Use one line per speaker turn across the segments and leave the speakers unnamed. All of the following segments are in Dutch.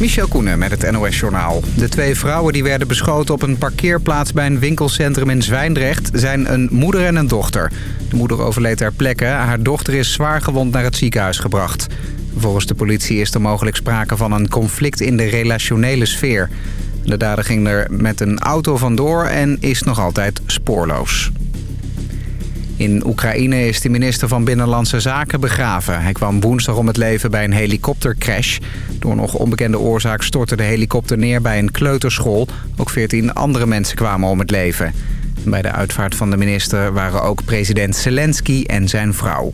Michel Koenen met het NOS-journaal. De twee vrouwen die werden beschoten op een parkeerplaats bij een winkelcentrum in Zwijndrecht... zijn een moeder en een dochter. De moeder overleed ter plekke. Haar dochter is zwaar gewond naar het ziekenhuis gebracht. Volgens de politie is er mogelijk sprake van een conflict in de relationele sfeer. De dader ging er met een auto vandoor en is nog altijd spoorloos. In Oekraïne is de minister van Binnenlandse Zaken begraven. Hij kwam woensdag om het leven bij een helikoptercrash. Door nog onbekende oorzaak stortte de helikopter neer bij een kleuterschool. Ook 14 andere mensen kwamen om het leven. Bij de uitvaart van de minister waren ook president Zelensky en zijn vrouw.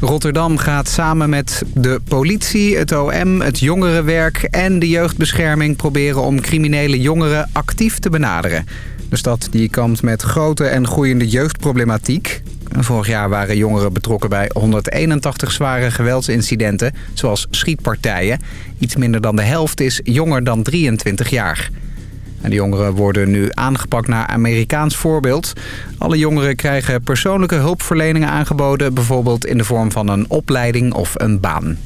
Rotterdam gaat samen met de politie, het OM, het jongerenwerk en de jeugdbescherming proberen om criminele jongeren actief te benaderen. De stad die kampt met grote en groeiende jeugdproblematiek. Vorig jaar waren jongeren betrokken bij 181 zware geweldsincidenten, zoals schietpartijen. Iets minder dan de helft is jonger dan 23 jaar. De jongeren worden nu aangepakt naar Amerikaans voorbeeld. Alle jongeren krijgen persoonlijke hulpverleningen aangeboden... bijvoorbeeld in de vorm van een opleiding of een baan.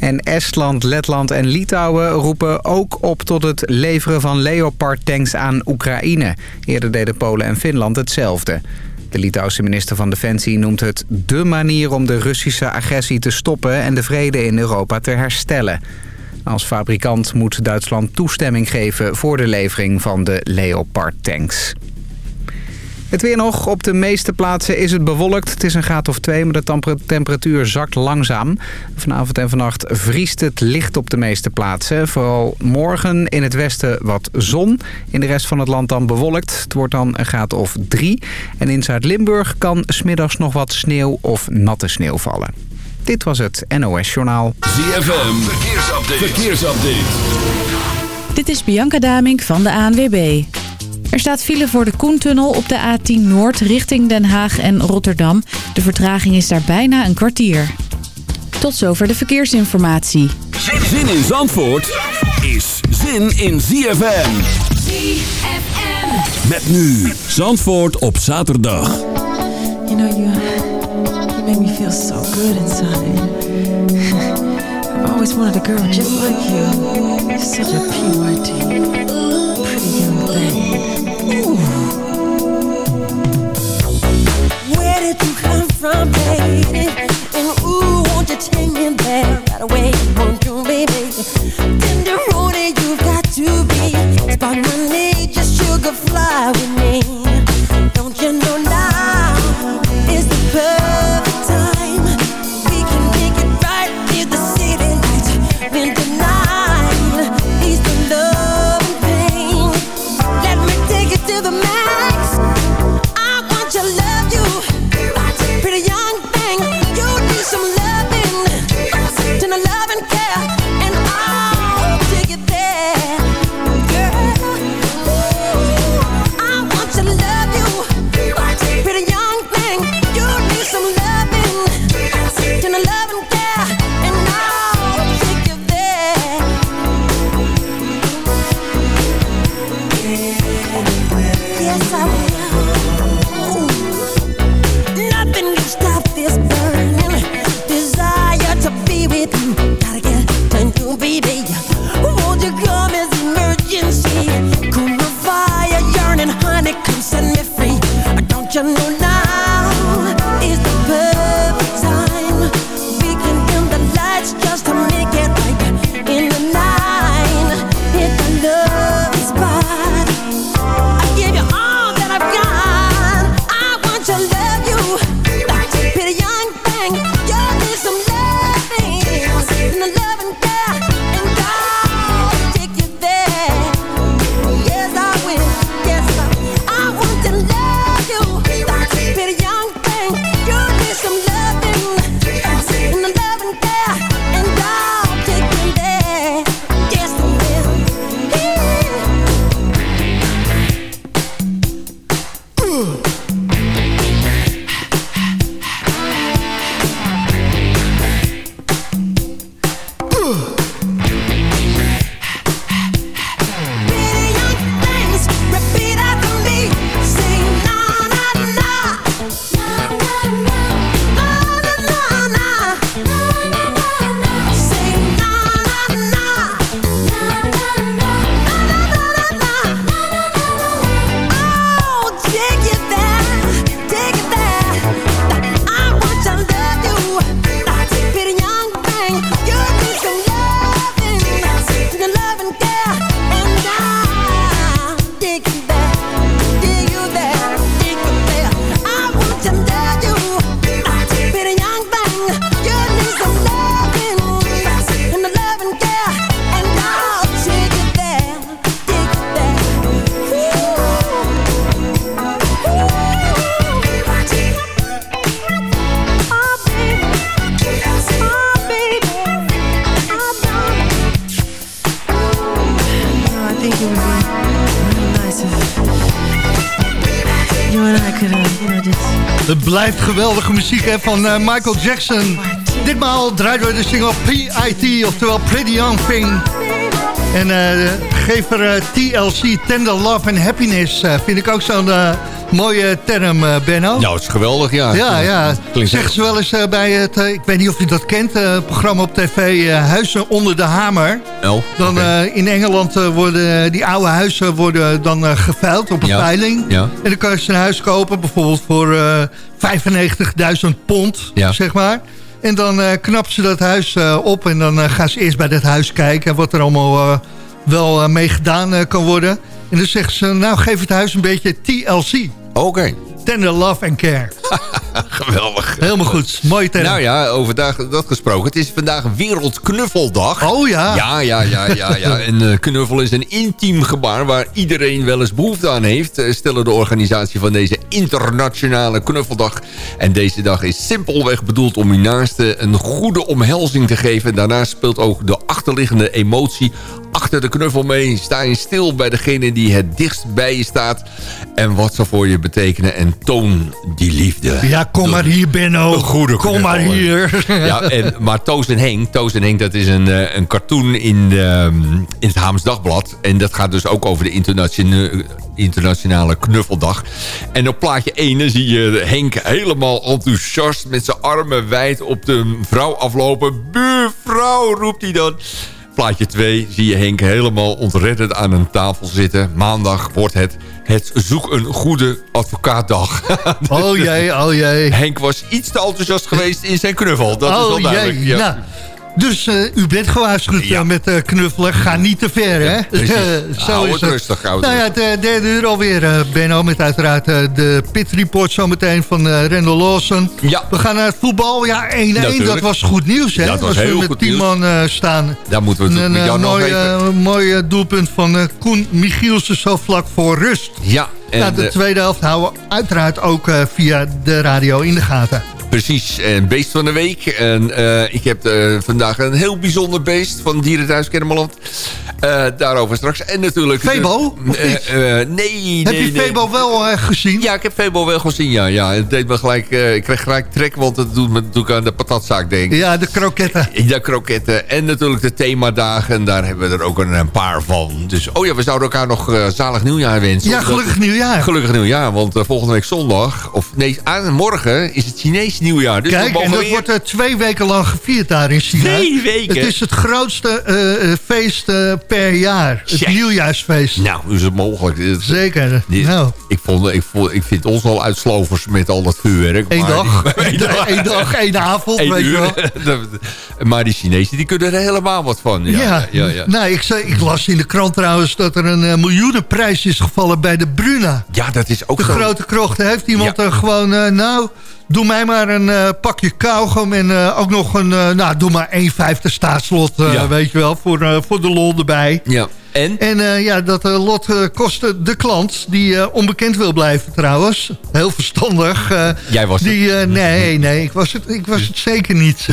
En Estland, Letland en Litouwen roepen ook op tot het leveren van Leopard-tanks aan Oekraïne. Eerder deden Polen en Finland hetzelfde. De Litouwse minister van Defensie noemt het dé manier om de Russische agressie te stoppen... en de vrede in Europa te herstellen. Als fabrikant moet Duitsland toestemming geven voor de levering van de Leopard-tanks. Het weer nog. Op de meeste plaatsen is het bewolkt. Het is een graad of twee, maar de temperatuur zakt langzaam. Vanavond en vannacht vriest het licht op de meeste plaatsen. Vooral morgen in het westen wat zon. In de rest van het land dan bewolkt. Het wordt dan een graad of drie. En in Zuid-Limburg kan smiddags nog wat sneeuw of natte sneeuw vallen. Dit was het NOS Journaal.
ZFM, verkeersupdate. verkeersupdate.
Dit is Bianca Damink van de ANWB. Er staat file voor de Koentunnel op de A10 Noord richting Den Haag en Rotterdam. De vertraging is daar bijna een kwartier. Tot zover de verkeersinformatie.
Zin in Zandvoort is zin in ZFM.
ZFM.
Met nu Zandvoort op zaterdag.
You know, you, you make me feel so good inside. I've always wanted a girl just like you. You're such a PYT.
From, baby? And ooh, won't you take me there right away? Won't you, baby? Tenderoni, you've got to be. Just sugar fly with me.
Blijft geweldige muziek hè, van uh, Michael Jackson. Ditmaal draaien we de single P.I.T. oftewel Pretty Young Thing. En uh, geef er uh, TLC, Tender Love and Happiness. vind ik ook zo'n mooie term, Benno.
Nou, het is geweldig, ja.
Ja, ja. Zeggen ze wel eens bij het, ik weet niet of je dat kent, het programma op tv Huizen onder de Hamer.
Oh,
dan
okay.
in Engeland worden die oude huizen worden dan geveild op een
ja.
veiling.
Ja.
En dan kan je een huis kopen, bijvoorbeeld voor 95.000 pond,
ja.
zeg maar. En dan uh, knappen ze dat huis uh, op en dan uh, gaan ze eerst bij dat huis kijken... wat er allemaal wel mee gedaan kan worden. En dan zeggen ze, nou geef het huis een beetje TLC.
Oké. Okay.
Tender Love and Care.
Geweldig.
Helemaal goed. Mooi term.
Nou ja, over dat gesproken. Het is vandaag Wereldknuffeldag.
Oh ja.
Ja, ja, ja, ja. ja. En uh, knuffel is een intiem gebaar waar iedereen wel eens behoefte aan heeft. Uh, stellen de organisatie van deze internationale knuffeldag. En deze dag is simpelweg bedoeld om je naaste een goede omhelzing te geven. Daarnaast speelt ook de achterliggende emotie achter de knuffel mee. Sta je stil bij degene die het dichtst bij je staat. En wat ze voor je betekenen. En toon die liefde.
Ja, kom maar hier, Benno.
Een goede
Kom maar hier.
Ja, en, maar Toos en Henk, Toos en Henk, dat is een, uh, een cartoon in, de, in het Haams Dagblad. En dat gaat dus ook over de internationale, internationale knuffeldag. En op plaatje 1 zie je Henk helemaal enthousiast met zijn armen wijd op de vrouw aflopen. Buurvrouw, roept hij dan. Plaatje 2 zie je Henk helemaal ontreddend aan een tafel zitten. Maandag wordt het het zoek een goede advocaatdag.
Oh jee, oh jee.
Henk was iets te enthousiast geweest in zijn knuffel. Dat
oh
is wel duidelijk.
Jee.
Ja.
Nou, dus uh, u bent gewaarschuwd
Ja.
uh, met uh, knuffelen. Ga niet te ver, hè?
Zo hou het rustig,
Nou ja, de derde uur alweer, uh, Benno. Met uiteraard de pit report zometeen van Randall Lawson.
Ja.
We gaan naar het voetbal. Ja, 1-1, dat was goed nieuws, hè?
Dat was
Als we
heel
met
goed
10
nieuws.
man staan.
Daar moeten we het
Een
met jou nog
mooi,
even...
mooi doelpunt van Koen Michielsen zo vlak voor rust.
Ja, en
nou, de
eh,
tweede helft houden we uiteraard ook via de radio in de gaten.
Precies, een beest van de week. En eh, ik heb eh, vandaag een heel bijzonder beest van Dierenthuis Kennemerland. Eh, daarover straks. En natuurlijk...
Febo,
eh, nee, nee,
Heb je
nee.
Febo wel uh, gezien?
Ja, ik heb Febo wel gezien, ja. ja. Het deed me gelijk, ik kreeg gelijk trek, want het doet me natuurlijk aan de patatzaak denken.
Ja, de kroketten.
Ja, kroketten. En natuurlijk de themadagen. En daar hebben we er ook een, een paar van. Dus, oh ja, we zouden elkaar nog zalig nieuwjaar wensen.
Ja, gelukkig nieuwjaar.
Gelukkig nieuwjaar, want volgende week zondag... of nee, aan morgen is het Chinees nieuwjaar. Dus
Kijk, en dat
weer-
wordt uh, twee weken lang gevierd daar in China.
Twee weken?
Het is het grootste uh, uh, feest uh, per jaar. Het nieuwjaarsfeest.
Nou, is het mogelijk?
Zeker.
dit-
nou,
ik, vond, ik, vond, ik vind ons al uitslovers met al dat vuurwerk. maar
dag, één dag, één dag, één avond, weet je wel.
maar die Chinezen, die kunnen er helemaal wat van. Ja,
Ja,
ja, ja.
Nou, ik, zei, ik las in de krant trouwens dat er een miljoenenprijs is gevallen bij de Bruna.
Ja, dat is ook
De
zo.
grote krocht. Heeft iemand
Ja.
er gewoon, nou, doe mij maar een uh, pakje kauwgom en uh, ook nog een, uh, nou, doe maar 1 vijfde staatslot,
Ja.
weet je wel, voor, voor de lol erbij.
Ja, en?
En ja, dat lot kostte de klant, die onbekend wil blijven trouwens. Heel verstandig.
Jij was
die, uh, Nee, nee, ik was het, ik was het zeker niet.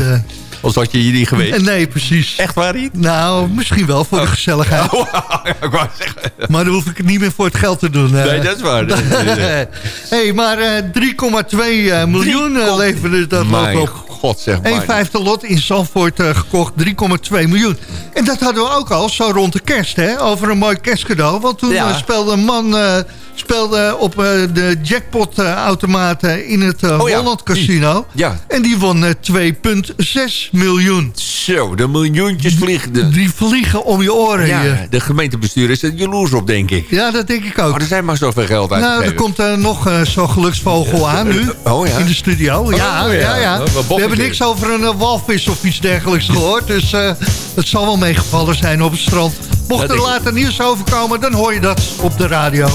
Als had je hier niet geweest.
nee, precies.
Echt waar niet?
Nou, misschien wel voor de gezelligheid.
Oh, ja, ik wou zeggen.
Maar dan hoef ik het niet meer voor het geld te doen. uh.
Nee, dat is waar.
Hey, maar uh, 3,2 uh, miljoen uh, leverde dat
Mijn
op.
god, zeg maar.
Een vijfde lot in Zandvoort uh, gekocht, 3,2 miljoen. En dat hadden we ook al zo rond de kerst, hè? Over een mooi kerstcadeau. Want toen
Ja.
uh, speelde een man uh, speelde op uh, de jackpot-automaten in het uh,
Oh
Holland. Casino.
Ja.
En die won uh, 2,6 miljoen.
Zo, de miljoentjes vliegen. De,
Die vliegen om je oren.
ja,
hier.
de gemeentebestuur is er jaloers op, denk ik.
ja, dat denk ik ook.
Oh, er zijn maar zoveel geld
Nou,
uitgegeven.
er komt uh, nog uh, zo'n geluksvogel aan nu.
Oh, ja?
In de studio. ja,
ja.
ja, ja.
Oh,
We hebben niks over een uh, walvis of iets dergelijks gehoord. Dus uh, het zal wel meegevallen zijn op het strand. Mocht
Dat
er later nieuws over komen, dan hoor je dat op de radio.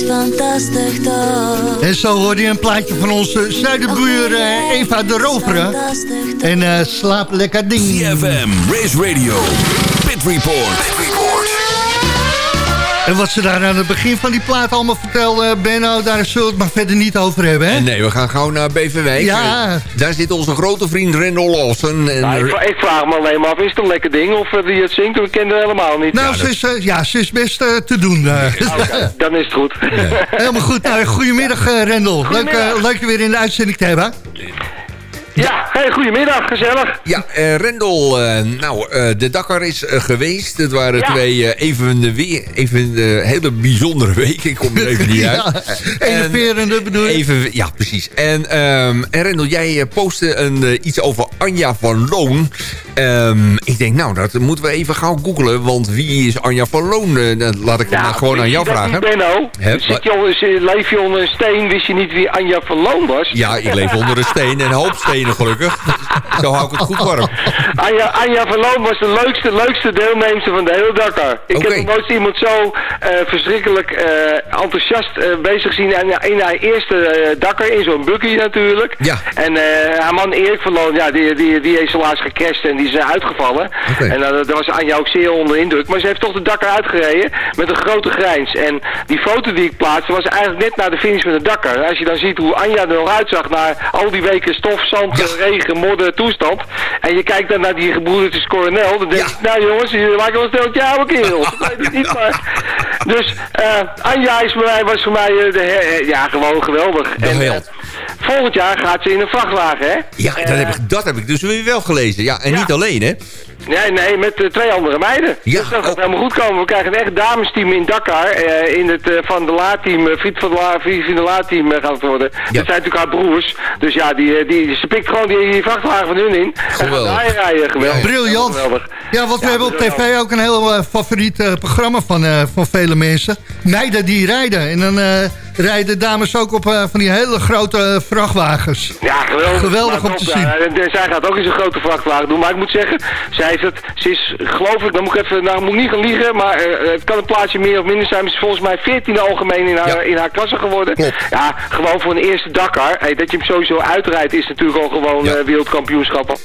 Is fantastisch toch.
En zo hoorde je een plaatje van onze zuiderbuur eh, Eva de Rovere. En eh, slaap lekker ding.
CFM, Race Radio, Pit Report.
En wat ze daar aan het begin van die plaat allemaal vertelde, Benno, daar zullen we het maar verder niet over hebben, hè?
Nee, we gaan gauw naar Beverwijk.
Ja.
Eh, Daar zit onze grote vriend Rendel Lawson. En
Nou, ik, vra- ik vraag me alleen maar af, is het een lekker ding of eh, die het zingt? We kennen het helemaal niet.
Nou, ze is, eh, ja, ze is best eh, te doen. eh.
Dan is het goed.
Helemaal goed. Nou, goedemiddag, eh, Rendel. Leuk, eh,
Goedemiddag.
leuk je weer in de uitzending te hebben.
Ja, hey, goedemiddag, gezellig.
Ja, eh, Rendel, eh, nou, eh, de Dakar is geweest. Het waren
Ja.
twee even, de weer, even hele bijzondere weken. Ik kom er even niet uit.
Ja, enerverende bedoel je?
Even, ja, precies. En, ehm, en Rendel, jij postte een, iets over Anja van Loon. Ehm, ik denk, nou, dat moeten we even gauw googlen. Want wie is Anja van Loon? Eh, dat laat ik maar gewoon aan jou vragen.
je onder, zit- leef je onder een steen, wist je niet wie Anja van Loon was?
Ja, ik leef onder een steen en een hoop stenen gelukkig. Zo hou ik het goed warm.
Anja, Anja van Loon was de leukste, leukste deelnemster van de hele Dakar. Ik heb nog nooit iemand zo eh, verschrikkelijk eh, enthousiast bezig zien in, in haar eerste Dakar, in zo'n buggy natuurlijk.
Ja.
En haar man Erik van Loon, ja, die, die, die is helaas gecrashed en die is eh, uitgevallen. En eh, daar was Anja ook zeer onder indruk. Maar ze heeft toch de Dakar uitgereden met een grote grijns. En die foto die ik plaatste was eigenlijk net na de finish met de Dakar. En Als je dan ziet hoe Anja er nog uitzag na al die weken stof, zand, regen, modder, toestand. En je kijkt dan naar die gebroedertjes Coronel. Dan denk je, nou jongens, jullie maken wel een steltje oude. Ik weet niet, maar... Dus eh, Anja is voor mij, was voor mij de, ja, gewoon geweldig.
De
en, volgend jaar gaat ze in een vrachtwagen, hè?
Ja, dat heb, ik, dat heb ik dus weer wel gelezen. Ja, en
Ja.
niet alleen, hè?
Nee, nee, met eh, twee andere meiden.
Ja,
dus dat gaat
oh.
helemaal goed komen. We krijgen een echt damesteam in Dakar. eh, in het eh, Van de La-team, uh, Friet van de La, Friet van de La-team eh, gaat het worden. Dat zijn natuurlijk haar broers. Dus ja, die, die, ze pikt gewoon die, die vrachtwagen van hun in.
Geweldig.
En rijden. Geweldig.
Briljant.
Geweldig.
Ja, want we
Ja,
hebben op tv ook een heel favoriet eh, programma van, eh, van vele mensen. Meiden die rijden. En dan eh, rijden dames ook op eh, van die hele grote vrachtwagens.
Ja, geweldig.
Geweldig
Maar
om te zien.
ja. En, en zij gaat ook eens een grote vrachtwagen doen. Maar ik moet zeggen, zij heeft het, ze is geloof ik, dan moet ik even, nou moet ik niet gaan liegen, maar eh, het kan een plaatsje meer of minder zijn. Maar ze is volgens mij 14e algemeen in haar,
Ja.
in haar klasse geworden.
Klopt.
Ja, gewoon voor een eerste Dakar. Hey, dat je hem sowieso uitrijdt is natuurlijk al gewoon
Ja.
eh, wereldkampioenschap.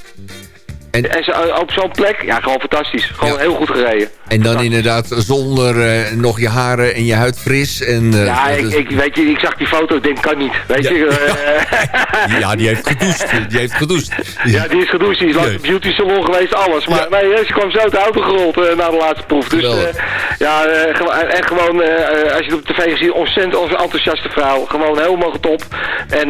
En-
En, ze, op zo'n plek, ja, gewoon fantastisch. Gewoon
Ja.
heel goed gereden.
En dan inderdaad zonder eh, nog je haren en je huid fris. En, eh,
Ja, ik, ik, weet je, ik zag die foto, ik denk, kan niet. Weet
Ja.
je, eh,
ja, die heeft gedoucht. Die heeft gedoucht.
Ja, die is gedoucht, die is langs de beauty salon geweest, alles. Maar
Ja.
nee, ze kwam zo uit de auto gerold na de laatste proef. Dus ja, en gewoon, als je het op tv ziet, ontzettend enthousiaste vrouw. Gewoon helemaal top. En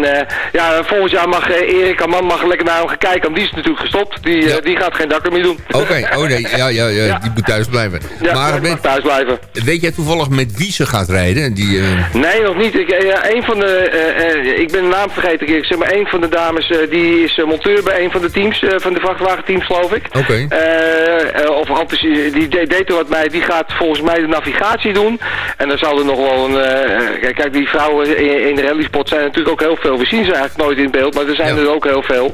ja, volgend jaar mag Erik, haar man, mag lekker naar hem gaan kijken. Want die is natuurlijk gestopt. Die,
Ja.
die gaat geen dakker meer doen.
Oké, oh nee, ja, ja, ja, die moet thuis blijven.
Ja,
maar
mag thuis blijven.
weet jij toevallig met wie ze gaat rijden? Die, eh,
Nee, nog niet. Ik, eh, ja, een van de, eh, ik ben de naam vergeten. Ik zeg maar, een van de dames die is monteur bij een van de teams, van de vrachtwagenteams geloof ik.
Oké.
Of althans, die de- deed er wat mee. Die gaat volgens mij de navigatie doen. En dan zal er nog wel een... kijk, die vrouwen in, in de rallyspot zijn natuurlijk ook heel veel. We zien ze eigenlijk nooit in beeld, maar er zijn
Ja.
er ook heel veel.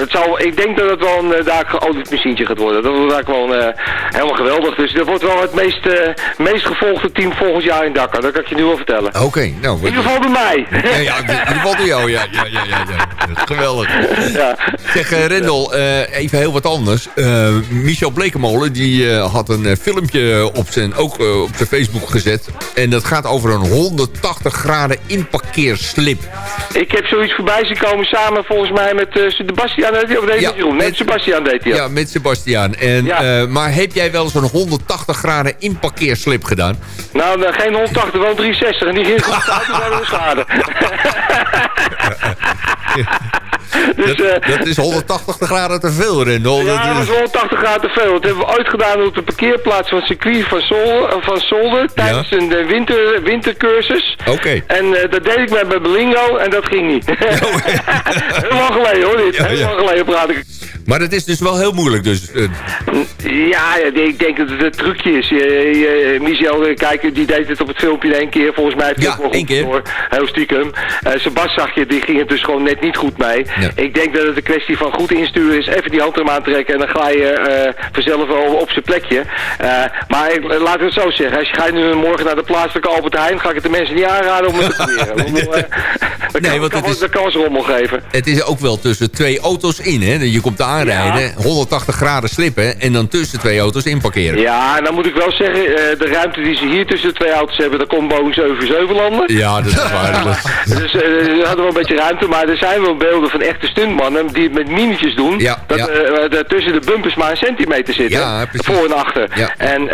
Het zal, ik denk dat het wel een uh, daar geolied machientje gaat worden. Dat wordt daar gewoon eh, helemaal geweldig. Dus dat wordt wel het meest, eh, meest gevolgde team volgend jaar in Dakar. Dat kan ik je nu wel vertellen.
Oké, nou...
In ieder geval bij mij.
Ja, ja, in ieder geval door jou, ja. ja, ja, ja, ja. Geweldig.
ja.
Zeg, eh, Rendel, eh, even heel wat anders. Eh, Michel Blekemolen, die eh, had een eh, filmpje op zijn, ook eh, op zijn Facebook gezet. En dat gaat over een 180 graden inparkeerslip.
Ik heb zoiets voorbij zien komen samen volgens mij met eh Sebastian. Of deed
Ja, met-
Met Sebastian deed hij
Ja, met Sebastiaan. En,
Ja.
eh, maar heb jij wel een 180 graden inparkeerslip gedaan?
Nou, eh, geen 180, wel 360. En die ging goed uit, dus hadden we schade. dus,
Dat,
eh,
dat is 180 graden te veel, Rendel.
ja, dat
is...
wel 80 graden te veel. Dat hebben we ooit gedaan op de parkeerplaats van circuit van, Sol, eh, van Solder tijdens een winter, wintercursus.
Oké.
En dat deed ik met bij Belingo en dat ging niet. Heel lang geleden hoor, dit.
Ja,
Heel
ja.
lang geleden praat ik.
Maar dat is dus wel heel moeilijk. Dus, eh,
Ja, ik denk dat het een trucje is. Michel, eh, kijk, die deed het op het filmpje in één keer. Volgens mij heeft hij
Ja,
wel
één keer.
door. Heel stiekem. Uh, Sebas zag je, die ging het dus gewoon net niet goed mee.
Ja.
Ik denk dat het een kwestie van goed insturen is. Even die hand erom aantrekken en dan ga je eh, vanzelf wel op zijn plekje. Eh, maar ik, laat ik het zo zeggen. Als je gaat nu morgen naar de plaatselijke Albert Heijn, ga ik het de mensen niet aanraden om het te proberen. Eh,
Nee,
kan,
want
kan,
het is-
dat kan eens rommel geven.
het is ook wel tussen twee auto's in, hè? Je komt aanrijden, 180 graden slippen... en dan tussen twee auto's inparkeren.
Ja, en dan moet ik wel zeggen, eh, de ruimte die ze hier tussen de twee auto's hebben, daar komt Boeing 77 landen.
Ja, dat is waar.
Dus eh, we hadden wel een beetje ruimte, maar er zijn wel beelden van echte stuntmannen die het met minietjes doen.
Ja,
dat
ja.
eh, tussen de bumpers maar een centimeter zitten.
Ja.
Voor en achter.
Ja.
En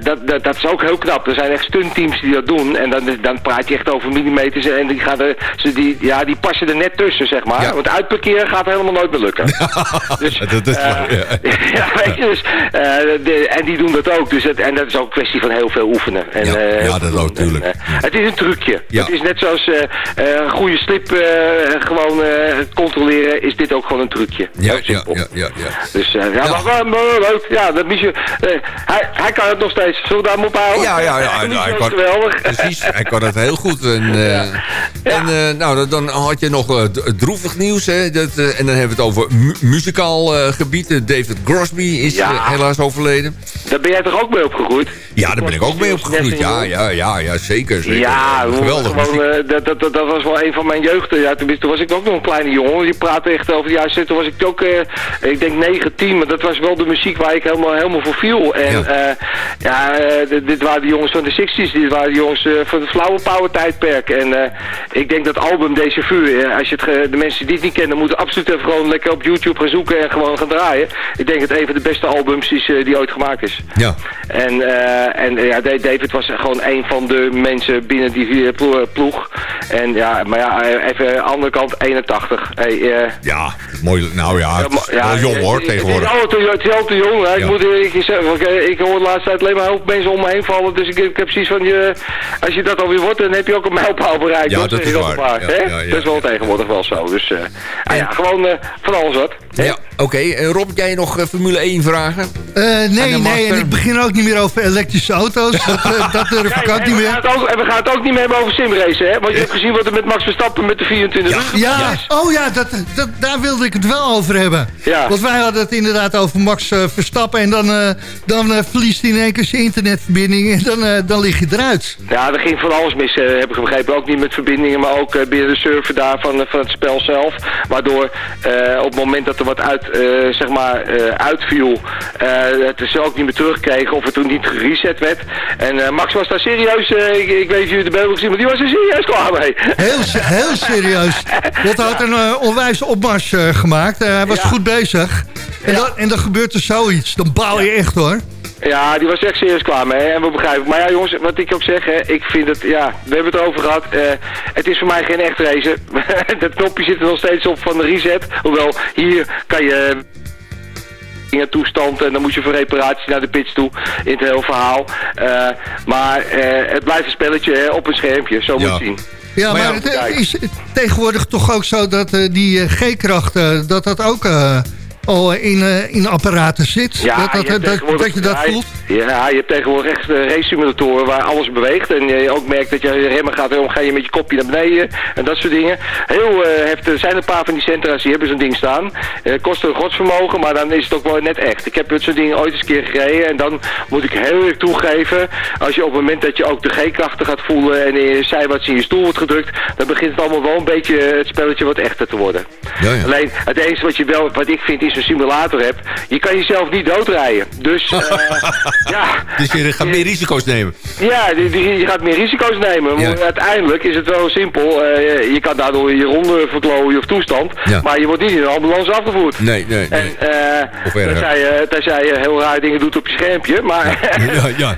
dat, dat, dat is ook heel knap. Er zijn echt stuntteams die dat doen. En dan, dan praat je echt over millimeters. En die, gaan er, ze die, ja, die passen er net tussen, zeg maar. Want uitparkeren gaat helemaal nooit meer lukken. dus,
dat is
eh,
waar, ja.
ja, weet je, dus, eh, de, en die doen dat ook. Dus het, en dat is ook een kwestie van heel veel oefenen. En,
Ja,
eh,
ja, dat ook,
en,
tuurlijk.
eh, het is een trucje. Het is net zoals een goede slip gewoon controleren, is dit ook gewoon een trucje.
Ja, ja, ja, ja.
Dus ja. Maar, leuk. Ja, dat Michel, hij, hij kan het nog steeds. Zullen we daar houden?
Ja, ja, ja, hij kan-
geweldig.
Precies, hij kan het heel goed. En, en nou, dan- had je nog droevig nieuws. Hè, dat, en dan hebben we het over mu- muzikaal eh, gebied. Eh, David Crosby is
Ja.
eh, helaas overleden.
Daar ben jij toch ook mee opgegroeid?
Ja, daar ben ik ook mee opgegroeid. Ja, ja, ja, ja zeker. zeker.
Ja,
geweldig
gewoon, eh, dat, dat, dat, was wel een van mijn jeugden. Ja, tenminste, toen was ik ook nog een kleine jongen. Die praatte echt over de 60. Toen was ik ook, ik denk 19, maar dat was wel de muziek waar ik helemaal, helemaal voor viel. En
Ja.
dit, waren de jongens van de 60s. Dit waren de jongens van het Flower Power tijdperk. En ik denk dat album Deze Vuur, als je de mensen die het niet kennen, moeten absoluut even gewoon lekker op YouTube gaan zoeken en gewoon gaan draaien. Ik denk dat het een van de beste albums is eh, die ooit gemaakt is.
Ja.
En, eh, en eh, ja, Da- David was gewoon een van de mensen binnen die eh, plo- ploeg. En ja, maar ja, eh, even aan de andere kant 81. Hey, eh,
Ja, mooi. Nou ja, het is
ja,
wel jong hoor, tegenwoordig.
Het is al te, het is al te jong. Hè. Ik,
Ja.
moet, ik, want, eh, ik hoor de laatste tijd alleen maar heel veel mensen om me heen vallen. Dus ik, ik heb precies van, je, als je dat alweer wordt, dan heb je ook een mijlpaal bereikt.
Ja,
hoor,
dat is
ik
waar.
altijd maar,
Ja,
hè?
ja, ja,
dat is wel
ja.
tegenwoordig wel zo. Dus eh, ah ja, gewoon eh, van alles wat. Hè?
Ja, oké. En Rob, jij nog eh, Formule 1 vragen?
Eh, nee, nee, en ik begin ook niet meer over elektrische auto's. Dat, dat durf ik ook niet meer.
gaan het ook, en we gaan het ook niet meer hebben over simracen, hè? Want je hebt gezien wat er met Max Verstappen met de 24 uur
Ja,
is.
oh ja, dat, dat, daar wilde ik het wel over hebben.
Ja.
Want wij hadden het inderdaad over Max eh, Verstappen... en dan, eh, dan eh, verliest hij in één keer zijn internetverbinding... en dan, dan lig je eruit.
Ja, er ging van alles mis, heb ik begrepen. Ook niet met verbindingen, maar ook binnen de server daar van, van het spel zelf. Waardoor op het moment dat er wat uit, zeg maar, uitviel, het ze ook niet meer terugkregen of het toen niet gereset werd. En Max was daar serieus, ik, ik weet niet of jullie de hebben gezien, maar die was er serieus klaar mee.
Heel, heel serieus. Hij had een onwijs opmars eh, gemaakt. Eh, hij was
Ja.
goed bezig. En,
Ja.
dan, en dan gebeurt er zoiets. Dan bouw je echt hoor.
Ja, die was echt serieus klaar mee. hè, En we begrijpen. Maar ja, jongens, wat ik ook zeg, hè, ik vind het, ja, we hebben het erover gehad. eh, het is voor mij geen echt racen. dat knopje zit er nog steeds op van de reset. Hoewel, hier kan je dingen toestand en dan moet je voor reparatie naar de pits toe in het hele verhaal. Eh, maar het blijft een spelletje hè, op een schermpje, zo moet je zien.
Ja,
Maar
het is tegenwoordig toch ook zo dat eh, die eh, G-kracht... eh, dat dat ook eh, al in, eh, in apparaten zit.
Ja,
dat, dat,
je hebt
dat, je dat voelt.
Ja, je hebt tegenwoordig echt uh, race simulatoren waar alles beweegt. En je ook merkt dat je remmen gaat, dan ga je met je kopje naar beneden en dat soort dingen. Heel eh, heftig. Er zijn een paar van die centra's die hebben zo'n ding staan. Eh kost een godsvermogen, maar dan is het ook wel net echt. Ik heb het zo'n ding ooit eens een keer gereden en dan moet ik heel erg toegeven, als je op het moment dat je ook de G-krachten gaat voelen en je zijwaarts in je stoel wordt gedrukt, dan begint het allemaal wel een beetje het spelletje wat echter te worden.
Ja, ja.
Alleen het enige wat je wel, wat ik vind, is een simulator hebt. Je kan jezelf niet doodrijden. Dus eh, ja.
Dus je gaat meer risico's nemen.
Ja, je gaat meer risico's nemen.
Ja.
Uiteindelijk is het wel simpel. Eh, je kan daardoor je ronde verklooien of toestand.
Ja.
Maar je wordt niet in een ambulance afgevoerd.
Nee, nee, nee.
En eh
Of erger.
tenzij, je, tenzij je heel raar dingen doet op je schermpje. Maar
Ja, ja.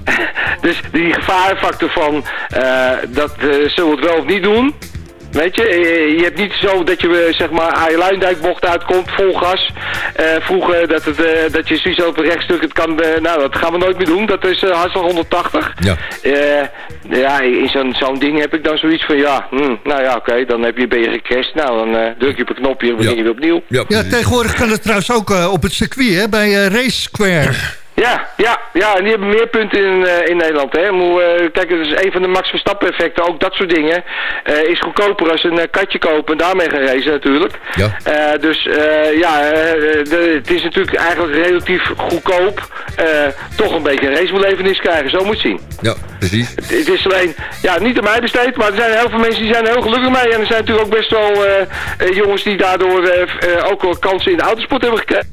dus die gevaarfactor van eh, dat eh, zullen we het wel of niet doen. Weet je, eh, je hebt niet zo dat je eh, zeg maar aan je Luindijkbocht uitkomt, vol gas. Eh, vroeger dat, het, eh, dat je zoiets op een rechtstuk, het kan, eh, nou dat gaan we nooit meer doen. Dat is uh, hartslag 180.
Ja.
Eh, ja, in zo'n zo'n ding heb ik dan zoiets van, ja, hm, nou ja, oké, dan heb je, ben je gecrashed. Nou, dan eh, druk je op een knopje en dan begin je weer opnieuw.
Ja,
Ja, tegenwoordig kan het trouwens ook op het circuit, hè, bij Race Square.
Ja, ja, ja, en die hebben meer punten in, eh, in Nederland. Hè. Moet, eh, kijk, het is een van de Max Verstappen effecten. Ook dat soort dingen eh, is goedkoper als een katje kopen en daarmee gaan racen natuurlijk.
Ja.
Dus ja, de- het is natuurlijk eigenlijk relatief goedkoop. toch een beetje een racebelevenis krijgen, zo moet je zien.
ja, precies.
Het, het is alleen, ja, niet aan mij besteed, maar er zijn heel veel mensen die zijn er heel gelukkig mee. En er zijn natuurlijk ook best wel jongens die daardoor ook wel kansen in de autosport hebben gekregen.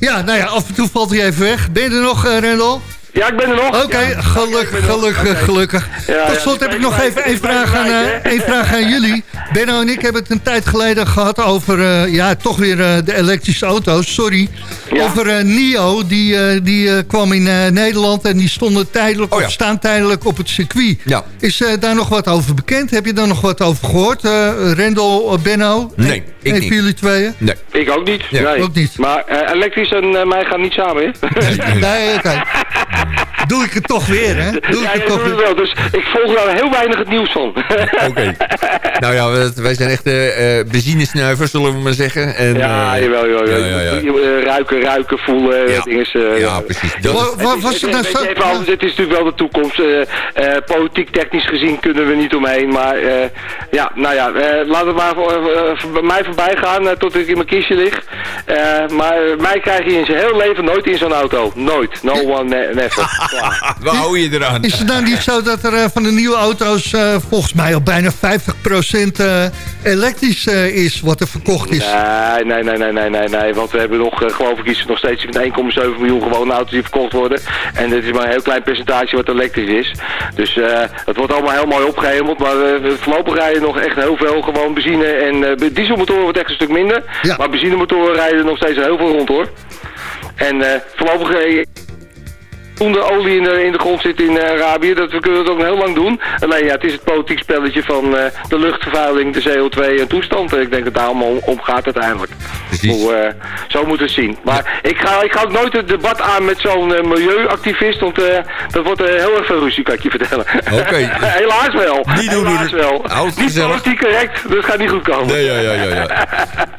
Ja, nou ja, af en toe valt hij even weg. Ben je er nog, eh, Rendel?
Ja, ik ben er nog.
Oké,
Ja.
gelukkig, gelukkig, gelukkig.
Ja,
Tot slot heb ik nog even één vraag, aan,
gelijk,
eh, vraag aan jullie. Benno en ik hebben het een tijd geleden gehad over, eh, ja, toch weer eh, de elektrische auto's, sorry.
Ja.
Over eh, NIO, die, eh, die eh, kwam in eh, Nederland en die stonden tijdelijk,
Oh ja.
of staan tijdelijk op het circuit.
Ja.
Is eh, daar nog wat over bekend? Heb je daar nog wat over gehoord, eh Rendel, Benno?
Nee,
Eén-
ik niet.
van jullie tweeën?
Nee.
Ik ook niet.
Ja,
nee.
ook niet.
Maar elektrisch en mij gaan niet samen, hè?
Nee, oké. Doe ik het toch weer, hè? Doe ik
ja,
het toch
doet het
weer.
wel. Dus ik volg daar heel weinig het nieuws van.
Oké. nou ja, wij zijn echt eh benzinesnuivers, zullen we maar zeggen. En,
ja,
eh,
jawel, jawel.
Ja, ja, ja.
Eh, Ruiken, ruiken, voelen,
Ja.
dingen.
Ja, precies. Dat
Wa-
is-
wa-
Het is-
was
het
het nou
weet
zo...
je, even anders, het is natuurlijk wel de toekomst. politiek, technisch gezien kunnen we niet omheen. Maar ja, nou ja, laat het maar bij mij voorbij gaan tot ik in mijn kistje lig. Maar mij krijg je in zijn heel leven nooit in zo'n auto. Nooit. No one, ne- never. Klaar.
Waar hou je eraan?
Is het nou niet zo dat er eh, van de nieuwe auto's eh, volgens mij al bijna 50% eh, elektrisch eh, is wat er verkocht is?
Nee, nee, nee, nee, nee, nee, nee. Want we hebben nog, eh, geloof ik, iets nog steeds met 1,7 miljoen gewone auto's die verkocht worden. En het is maar een heel klein percentage wat elektrisch is. Dus eh het wordt allemaal heel mooi opgehemeld. Maar eh, voorlopig rijden nog echt heel veel gewoon benzine. En eh, dieselmotoren wordt echt een stuk minder.
Ja.
Maar benzinemotoren rijden nog steeds heel veel rond hoor. En eh voorlopig... eh, toen de olie in de, in de grond zit in eh, Arabië. Dat, we kunnen het ook heel lang doen. Alleen ja, het is het politiek spelletje van eh, de luchtvervuiling, de CO2 en toestand. Ik denk dat daar allemaal om gaat uiteindelijk. Hoe, eh, zo moet het zien. Maar ik, ga, ik ga ook nooit het debat aan met zo'n milieuactivist, want dat wordt heel erg veel ruzie, kan ik je vertellen.
Oké.
Helaas wel.
Niet doen,
Helaas wel. Niet politiek correct, dus het gaat niet goed komen.
Nee, ja, ja, ja.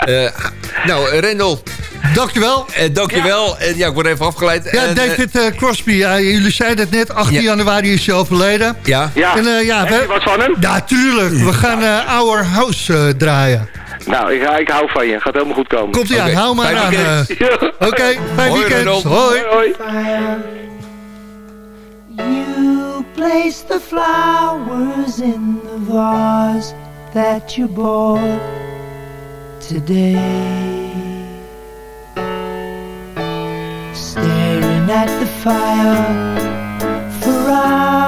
ja. Nou, Rendel.
Dankjewel.
Uh, dankjewel. Ja. ja, ik word even afgeleid.
Ja, David eh, Crosby, ja, jullie zeiden het net, 18
Ja.
januari is hij overleden.
Ja.
Ja,
En, eh, ja,
heb
we-
je wat van hem?
Ja, tuurlijk. We gaan eh Our House eh, draaien.
Nou, ik, ik hou van je. Gaat helemaal goed komen.
Komt ie aan, hou maar
fijn
aan. Oké, fijn
Hoi,
weekend.
Reynold.
Hoi.
Hoi.
You place the flowers in the vase that you bought today. At the fire. For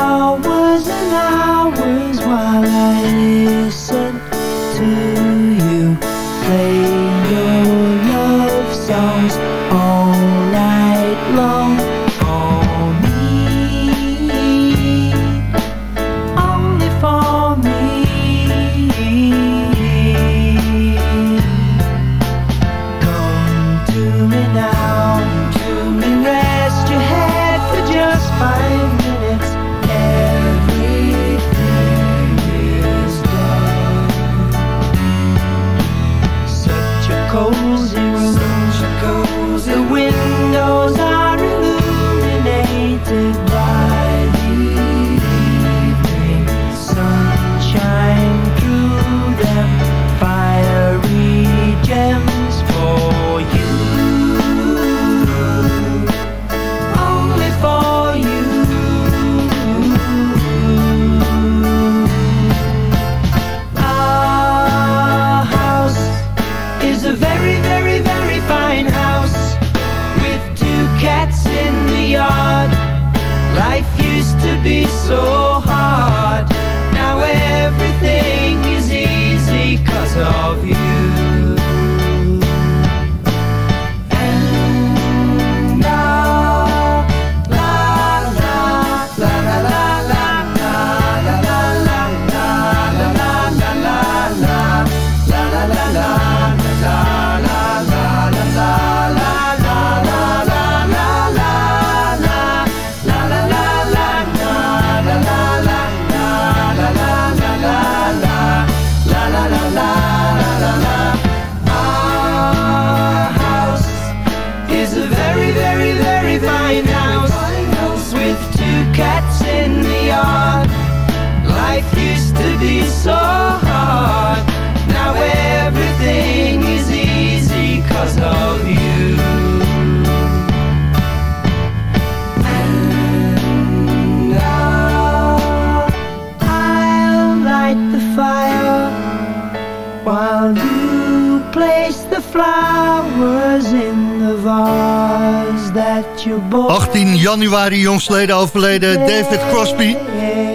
januari jongsleden overleden David Crosby.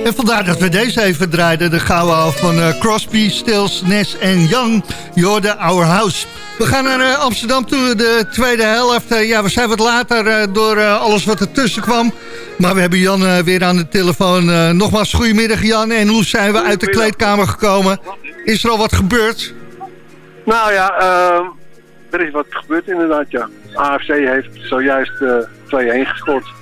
En vandaar dat we deze even draaiden. De gouden af van eh, Crosby, Stills, Ness en Young. Je hoorde Our House. We gaan naar eh, Amsterdam toe, de tweede helft. Eh, ja, we zijn wat later door alles wat ertussen kwam. Maar we hebben Jan weer aan de telefoon. Nogmaals, goedemiddag Jan. En hoe zijn we uit de kleedkamer gekomen? Is er al wat gebeurd?
Nou ja, ehm, er is wat gebeurd inderdaad, ja. AFC heeft zojuist eh 2-1 gescoord.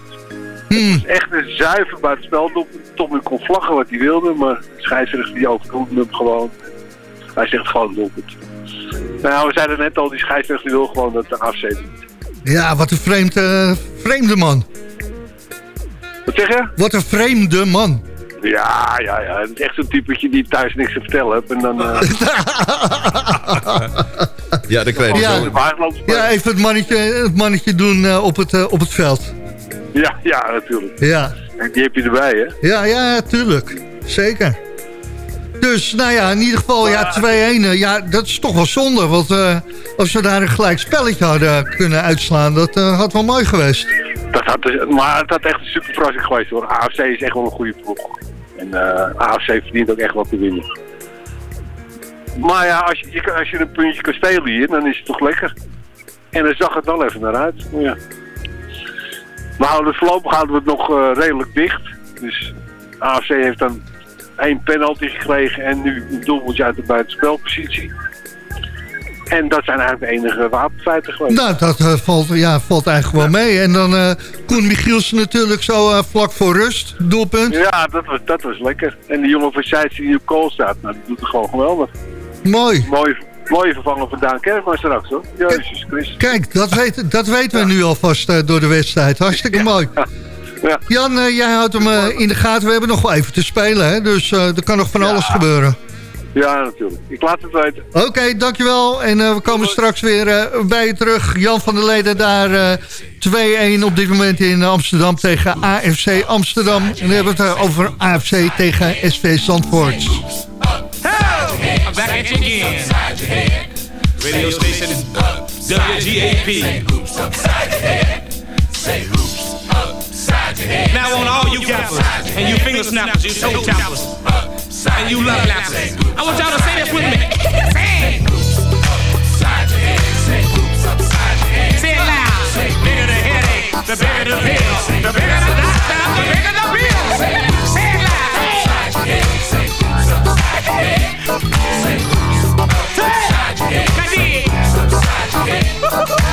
Hmm.
Echt een zuiver buitenspel. Tommy kon vlaggen wat hij wilde, maar de scheidsrechter die overdoelde hem gewoon. Hij zegt gewoon doelpunt. Nou we zeiden net al, die scheidsrechter die wil gewoon dat de AFC doet.
Ja, wat een vreemde, vreemde man.
Wat zeg je?
Wat een vreemde man.
Ja, ja, ja. Het is echt zo'n typetje die thuis niks te vertellen heeft. En dan... eh
Ja, dat krijg je
Ja. Ja, even het mannetje, het mannetje doen eh, op, het, eh, op het veld.
Ja, ja, natuurlijk.
Ja.
En die heb je erbij, hè?
Ja, ja, tuurlijk. Zeker. Dus, nou ja, in ieder geval, ja, 2-1. eh, ja, dat is toch wel zonde. Want eh, als we daar een gelijk spelletje hadden kunnen uitslaan... dat eh, had wel mooi geweest.
Dat had, dus- maar het had echt een super verrassing geweest hoor. AFC is echt wel een goede ploeg. En eh, AFC verdient ook echt wel te winnen. Maar ja, als je, als je een puntje kan stelen hier, dan is het toch lekker. En dan zag het wel even naar uit. Ja. We houden het voorlopig houden we het nog eh, redelijk dicht. Dus AFC heeft dan één penalty gekregen en nu een doelpuntje uit de buitenspelpositie. En dat zijn eigenlijk de enige wapenfeiten geweest.
Nou, dat eh, valt, ja, valt eigenlijk wel mee. En dan eh Koen Michielsen natuurlijk zo vlak voor rust, doelpunt.
Ja, dat was, dat was lekker. En die jongen van Zeitz die op kool staat, nou, die doet het gewoon geweldig.
Mooi.
Mooie, mooie vervanger van Daan Kerkman straks hoor. Jezus Christus.
Kijk, dat, weet, dat weten we nu alvast eh, door de wedstrijd. Hartstikke mooi.
Ja.
Jan, eh, jij houdt hem eh, in de gaten. We hebben nog wel even te spelen, hè? dus eh, er kan nog van alles gebeuren.
Ja, natuurlijk. Ik laat het weten.
Oké, dankjewel. En eh, we komen straks weer eh, bij je terug. Jan van der Leden daar eh 2-1 op dit moment in Amsterdam tegen AFC Amsterdam. En dan hebben we het over AFC tegen SV Zandvoort.
I'm upside your head. Radio station is up. WGAP. Say hoops upside your head. Say hoops upside your head. Now on all you gappers and you finger snappers, you toe choppers, and you love lappers. I want y'all to say this with me. Say hoops upside your head. Say hoops upside your head. Say it loud. Bigger the headache, the bigger the pill, the bigger the doctor, the bigger the bill. Say it loud. Say hoops upside your head. Say hoops upside your head.
Jack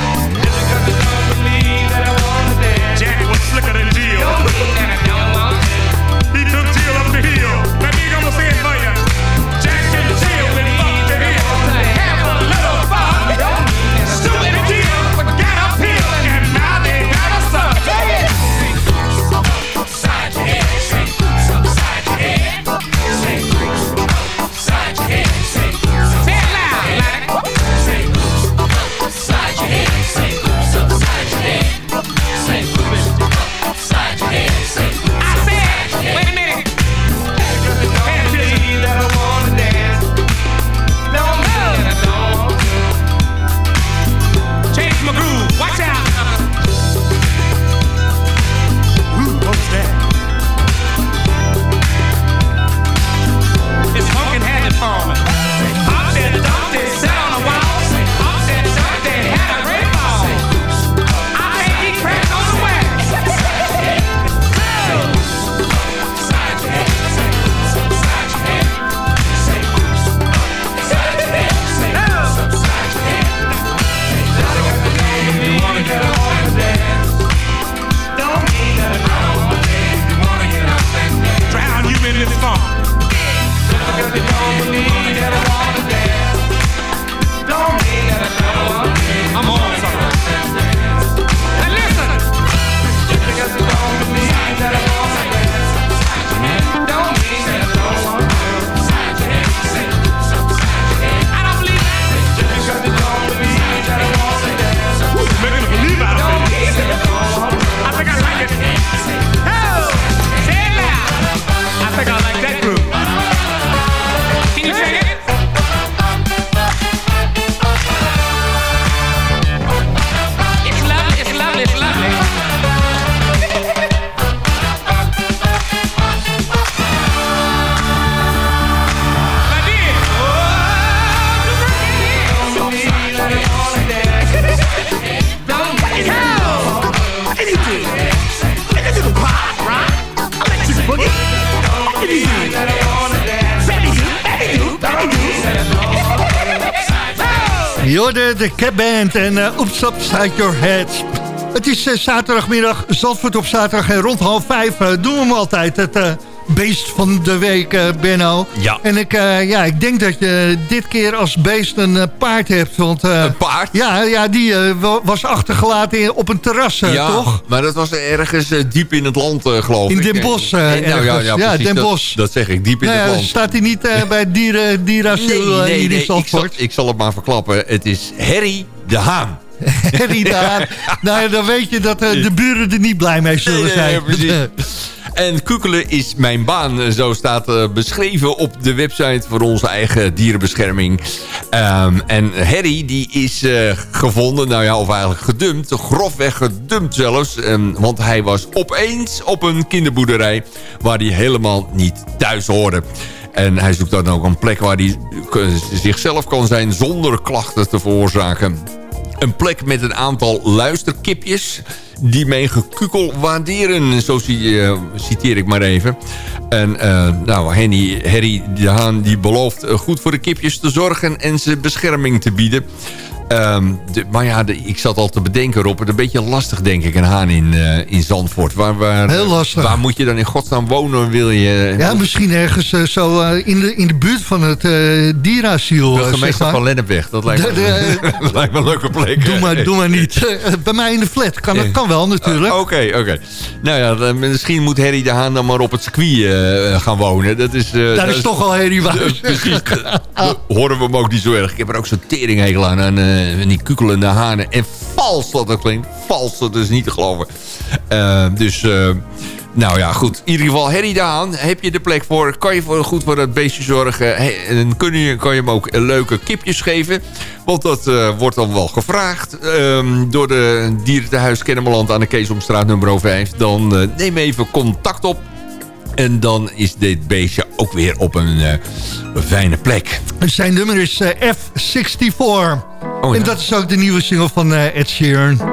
en uh, Oops Upside Your Head. Het is eh, zaterdagmiddag, Zandvoort op zaterdag en rond half vijf eh, doen we hem altijd. Het eh, beest van de week, eh, Benno.
Ja.
En ik, eh, ja, ik denk dat je dit keer als beest een eh, paard hebt. Want, een
paard?
Ja, ja die eh, wa- was achtergelaten in- op een terras, eh,
ja,
toch?
maar dat was ergens eh, diep in het land, eh, geloof
In
ik.
Den Bosch, eh,
Eh, nou, ja, ja,
Ja, Den
dat-
Bosch.
Dat, zeg ik, diep in
Nou
het
ja,
land.
staat hij niet eh, bij dieren, dierasiel
Nee,
eh,
nee,
hier in
nee, ik zal, ik zal het maar verklappen. Het is Harry de Haan.
Harry daar. Nou ja, dan weet je dat eh, de buren er niet blij mee zullen zijn.
En kukelen is mijn baan. Zo staat eh, beschreven op de website voor onze eigen dierenbescherming. Ehm, en Harry die is eh, gevonden, nou ja, of eigenlijk gedumpt. Grofweg gedumpt zelfs. Ehm, want hij was opeens op een kinderboerderij... waar hij helemaal niet thuis hoorde. En hij zoekt dan ook een plek waar hij zichzelf kan zijn... zonder klachten te veroorzaken. Een plek met een aantal luisterkipjes. die mijn gekukel waarderen. Zo citeer ik maar even. En eh, nou, Henny, Harry de Haan die belooft eh, goed voor de kipjes te zorgen... en ze bescherming te bieden. Ehm, de- maar ja, de- ik zat al te bedenken, Rob. Het is een beetje lastig, denk ik, een haan in, eh, in Zandvoort. Waar, waar,
Heel lastig.
Waar moet je dan in godsnaam wonen? Wil je...
Ja, misschien ergens eh, zo eh, in, de, in de buurt van het dierasiel. zeg
Burgemeester
maar.
van Lennepweg. Dat lijkt me,
De-
dat lijkt me een leuke plek.
Doe maar, doe maar niet. Bij mij in de flat. Kan, dat kan wel natuurlijk.
Oké, oké. Nou ja, dan- misschien moet Harry de Haan dan maar op het circuit gaan wonen. Dat is, eh,
Daar is toch al Harry Wouws.
Precies. Dat Horen we hem ook niet zo erg. Ik heb er ook zo'n teringhekel aan. aan eh, die kukelende hanen. En vals dat dat klinkt. Vals, dat is niet te geloven. Eh, dus... eh, nou ja, goed. In ieder geval, Harry Daan, heb je de plek voor? Kan je voor, goed voor dat beestje zorgen? En kun je, kan je hem ook leuke kipjes geven? Want dat wordt dan wel gevraagd ehm, door de dierentehuis Kennemerland aan de Keesomstraat nummer 5. Dan neem even contact op. En dan is dit beestje ook weer op een eh, fijne plek.
Zijn nummer is eh, F64.
Oh, ja.
En dat is ook de nieuwe single van eh, Ed Sheeran.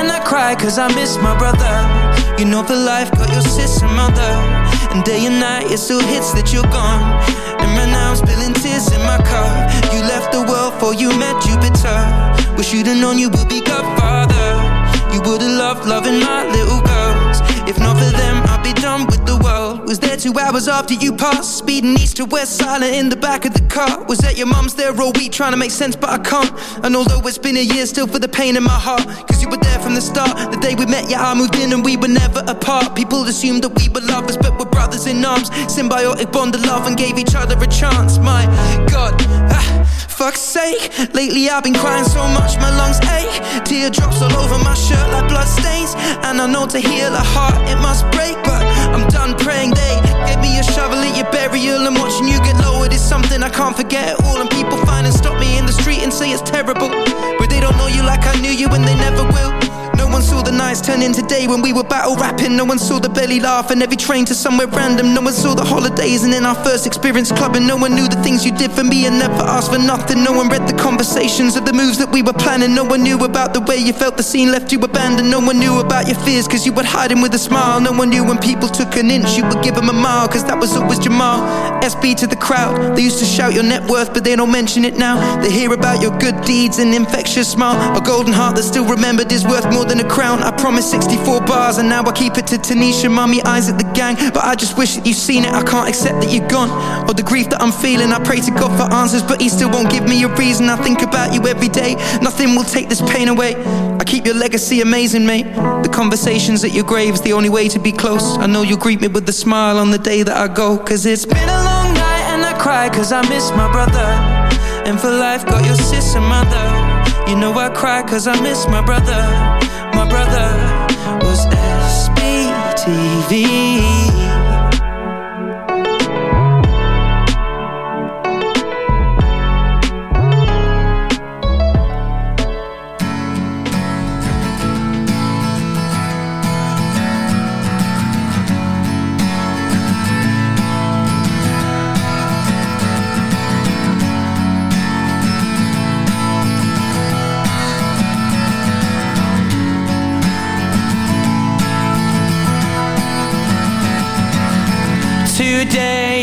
and I cry cause I miss my brother. You know for life got your sister mother. And day and night it still hits that you're gone. And right now I'm spilling tears in my car. You left the world for you met Jupiter. Wish you'd have known you would be godfather. You would have loved loving my little girls. If not for them, I'd be done with the world. Was there two hours after you passed, speeding east to west, silent in the back of the car. Was at your mum's there all week, trying to make sense, but I can't. And although it's been a year, still for the pain in my heart. Cause you were there from the start. The day we met, yeah, I moved in and we were never apart. People assumed that we were lovers, but we're brothers in arms. Symbiotic bond of love and gave each other a chance. My God, fuck's sake. Lately I've been crying so much, my lungs ache. Teardrops all over my shirt like blood stains. And I know to heal a heart, it must break. But I'm done praying they gave me a shovel at your burial. And watching you get lowered is something I can't forget all. And people find and stop me in the street and say it's terrible. But they don't know you like I knew you and they never will. No one saw the nights turn into day when we were battle rapping. No one saw the belly laugh and every train to somewhere random. No one saw the holidays and then our first experience clubbing. No one knew things you did for me and never asked for nothing. No one read the conversations or the moves that we were planning. No one knew about the way you felt the scene left you abandoned. No one knew about your fears cause you would hide him with a smile. No one knew when people took an inch you would give them a mile cause that was always Jamal. SB to the crowd. They used to shout your net worth but they don't mention it now. They hear about your good deeds and infectious smile. A golden heart that still remembered is worth more than a crown. I promised 64 bars and now I keep it to Tanisha. Mommy eyes at the gang, but I just wish that you've seen it. I can't accept that you're gone. Or the grief that I'm feeling. I pray to God for answers, but He still won't give me a reason. I think about you every day. Nothing will take this pain away. I keep your legacy amazing, mate. The conversations at your grave's the only way to be close. I know you'll greet me with a smile on the day that I go. Cause it's been a long night and I cry cause I miss my brother. And for life, got your sister mother. You know I cry cause I miss my brother. My brother was SBTV.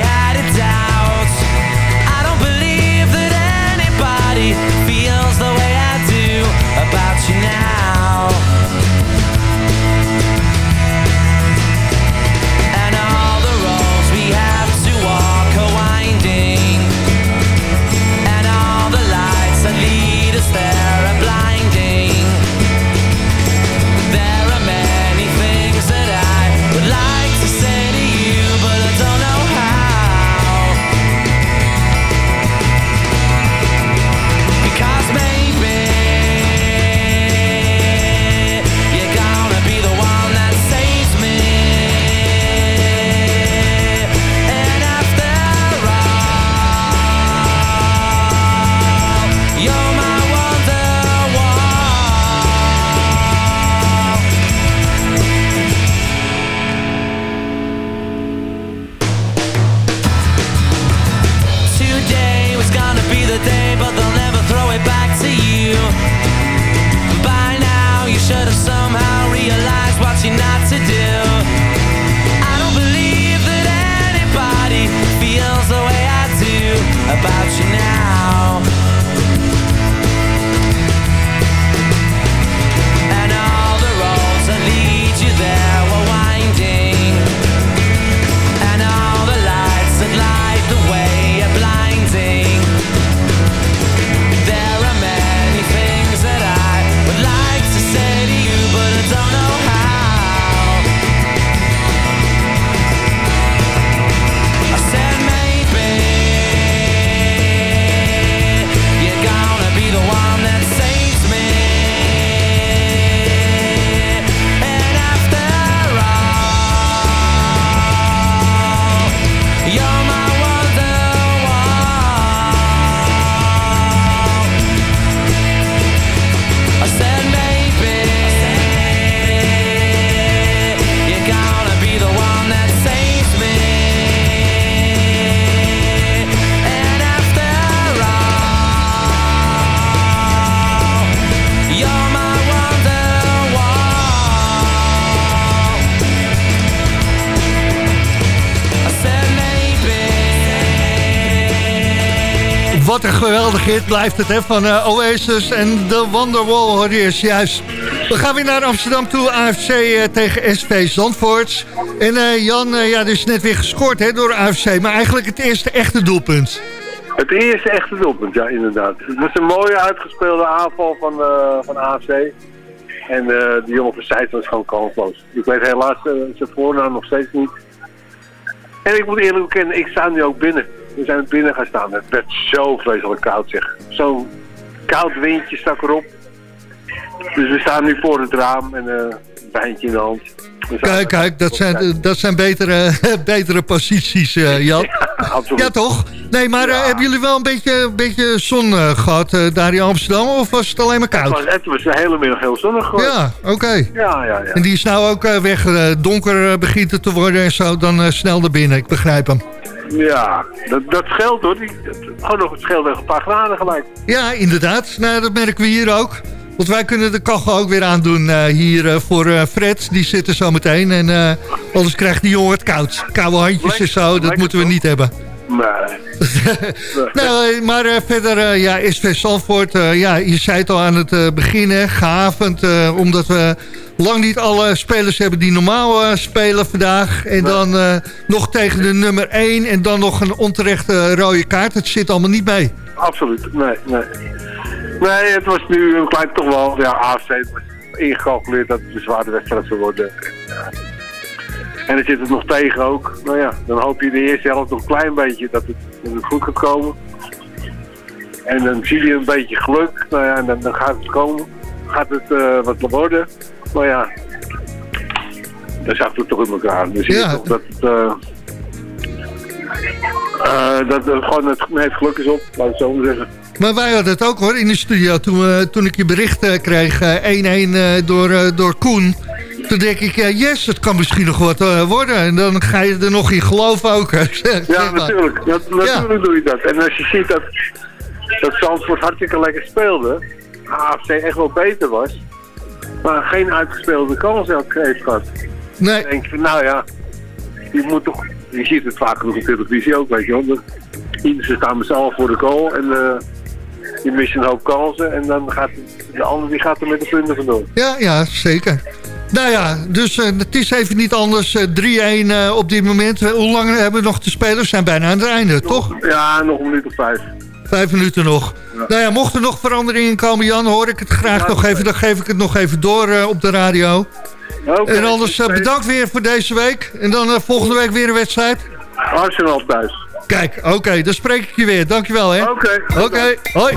had.
watching nights hit blijft het hè, van eh, Oasis en The Wonderwall hoor je juist. We gaan weer naar Amsterdam toe, AFC eh, tegen SV Zandvoort. En eh, Jan, ja, er is net weer gescoord hè, door AFC, maar eigenlijk het eerste echte doelpunt.
Het eerste echte doelpunt, ja, inderdaad. Het was een mooie uitgespeelde aanval van, van AFC. En die jongen van Seid was gewoon kansloos. Ik weet helaas zijn voornaam nog steeds niet. En ik moet eerlijk bekennen, ik sta nu ook binnen. We zijn binnen gaan staan. Het werd zo vreselijk koud, zeg. Zo'n koud windje stak erop. Dus we staan nu voor het raam en eh, een wijntje in de hand.
Kijk, kijk, dat zijn, dat zijn betere, betere posities, eh, Jan.
absoluut.
Ja, toch? Nee, maar eh, hebben jullie wel een beetje, een beetje zon eh, gehad eh, daar in Amsterdam? Of was het alleen maar
Het was,
koud?
het was de hele middag heel zonnig geworden.
Ja, oké.
Ja, ja, ja.
En die is nou ook weg, donker begint het te worden en zo, dan snel naar binnen. Ik begrijp hem.
Ja, dat, dat scheelt hoor. Die, dat, gewoon nog, het scheelt een paar graden gelijk.
Ja, inderdaad. Nou, dat merken we hier ook. Want wij kunnen de kachel ook weer aandoen eh, hier eh, voor eh, Fred. Die zit er zo meteen. En anders krijgt die jongen het koud. Koude handjes en zo, dat moeten we niet hebben.
Nee.
Nou, maar verder, ja, SV eh, ja, je zei het al aan het begin, hè, gehavend. eh, omdat we lang niet alle spelers hebben die normaal eh, spelen vandaag. En dan eh, nog tegen de nummer 1 en dan nog een onterechte rode kaart. Het zit allemaal niet mee.
Absoluut, nee, nee. Nee, het was nu een klein toch wel, ja, AFC was ingecalculeerd dat het een zware wedstrijd zou worden. En dan zit het nog tegen ook. Nou ja, dan hoop je de eerste helft nog een klein beetje dat het, dat het goed gaat komen. En dan zie je een beetje geluk. Nou ja, en dan, dan gaat het komen. Gaat het eh, wat worden. Maar ja, dan zakt het toch in elkaar. Dus
Ja.
toch dat het... eh, eh, dat er gewoon het, het geluk is op, laat ik zo maar zeggen.
Maar wij hadden het ook hoor in de studio toen, we, toen ik je bericht eh, kreeg. eh, 1-1 eh, door, door Koen. Toen denk ik, ja, yes, het kan misschien nog wat worden. En dan ga je er nog in geloven ook.
Ja, natuurlijk. Natuurlijk doe je dat. En als je ziet dat, dat Zandvoort hartstikke lekker speelde, AFC echt wel beter was, maar geen uitgespeelde kans elke keer gehad.
Nee.
Dan denk je van, nou ja, je moet toch, je ziet het vaak nog op televisie ook, weet je wel. Ze staan met z'n allen voor de goal en eh je mist een hoop kansen en dan gaat de ander die gaat er met de punten vandoor.
Ja, ja, zeker. Nou ja, dus eh, het is even niet anders. eh, 3-1 eh, op dit moment. Hoe lang hebben we nog te spelen? We zijn bijna aan het einde, toch?
Ja, nog een minuut of vijf.
Vijf minuten nog. Nou ja, mocht er nog veranderingen komen, Jan, hoor ik het graag nog even. Dan geef ik het nog even door eh, op de radio. en anders eh, bedankt weer voor deze week. En dan eh, volgende week weer een wedstrijd.
Arsenal thuis.
Kijk, oké, dan spreek ik je weer. Dankjewel, hè.
Oké.
Oké, hoi.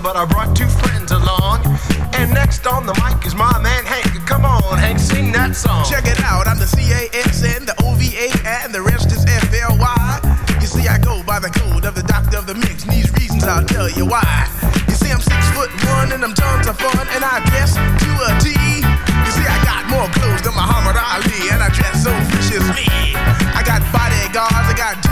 But I brought two friends along. And next on the mic is my man Hank. Come on, Hank, sing that song.
Check it out, I'm the C-A-S-N, the O-V-A, and the rest is F-L-Y. You see, I go by the code of the doctor of the mix, and these reasons I'll tell you why. You see, I'm six foot one, and I'm tons of fun, and I dress to a T. You see, I got more clothes than Muhammad Ali, and I dress so viciously. I got bodyguards, I got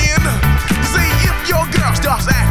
if your girl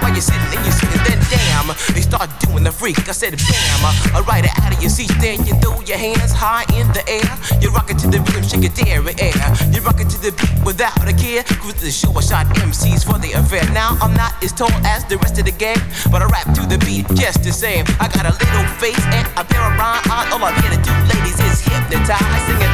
while you're sitting and you're sitting. Then damn, you start doing the freak. I said bam, uh, right out of your seat. Then you throw your hands high in the air. You rock it to the rhythm, shake it there air. You rock it to the beat without a care. Cruise the show, I shot MCs for the affair. Now I'm not as tall as the rest of the gang, but I rap to the beat just the same. I got a little face and a pair of rhyme. All I'm here to do, ladies, is hypnotize. Sing it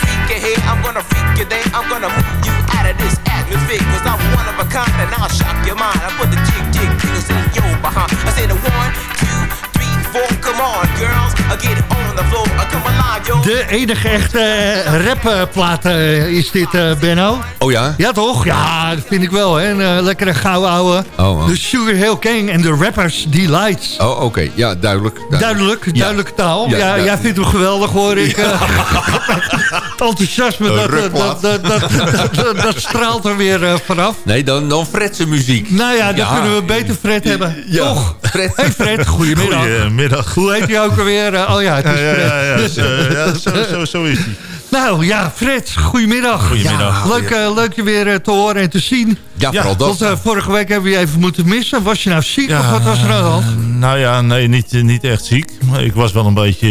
freak you here, I'm gonna freak you there. I'm gonna move you out of this atmosphere, cause I'm one of a kind and I'll shock
De enige echte eh, rapplaat eh, is dit, eh, Benno.
Oh ja?
Ja, toch? Ja, dat vind ik wel. Hè? Een lekkere gouden ouwe.
Oh, oh.
De Sugar Hill Gang en de Rappers Delights.
Oh, oké. Ja, duidelijk.
Duidelijk, duidelijke taal.
Ja,
Ja,
ja.
Jij vindt hem geweldig, hoor ik. eh. Het enthousiasme, dat, dat, dat, dat, dat, dat- dat straalt er weer vanaf.
Nee, dan, dan zijn muziek.
Nou ja, dan
Ja.
kunnen we beter Fred hebben.
Ja.
Toch?
Fred.
Hey Fred, goedemiddag.
Goedemiddag.
Hoe heet hij ook alweer? Oh ja, het is
ja,
Fred.
ja, ja, zo, zo, zo, is hij.
Nou ja, Fred, goedemiddag.
Goedemiddag.
Ja, leuk, eh, leuk je weer eh, te horen en te zien.
Ja, vooral dat.
Want eh, vorige week hebben we je even moeten missen. Was je nou ziek
Ja,
of wat was er aan de hand?
Nou ja, nee, niet, niet echt ziek. Maar ik was wel een beetje,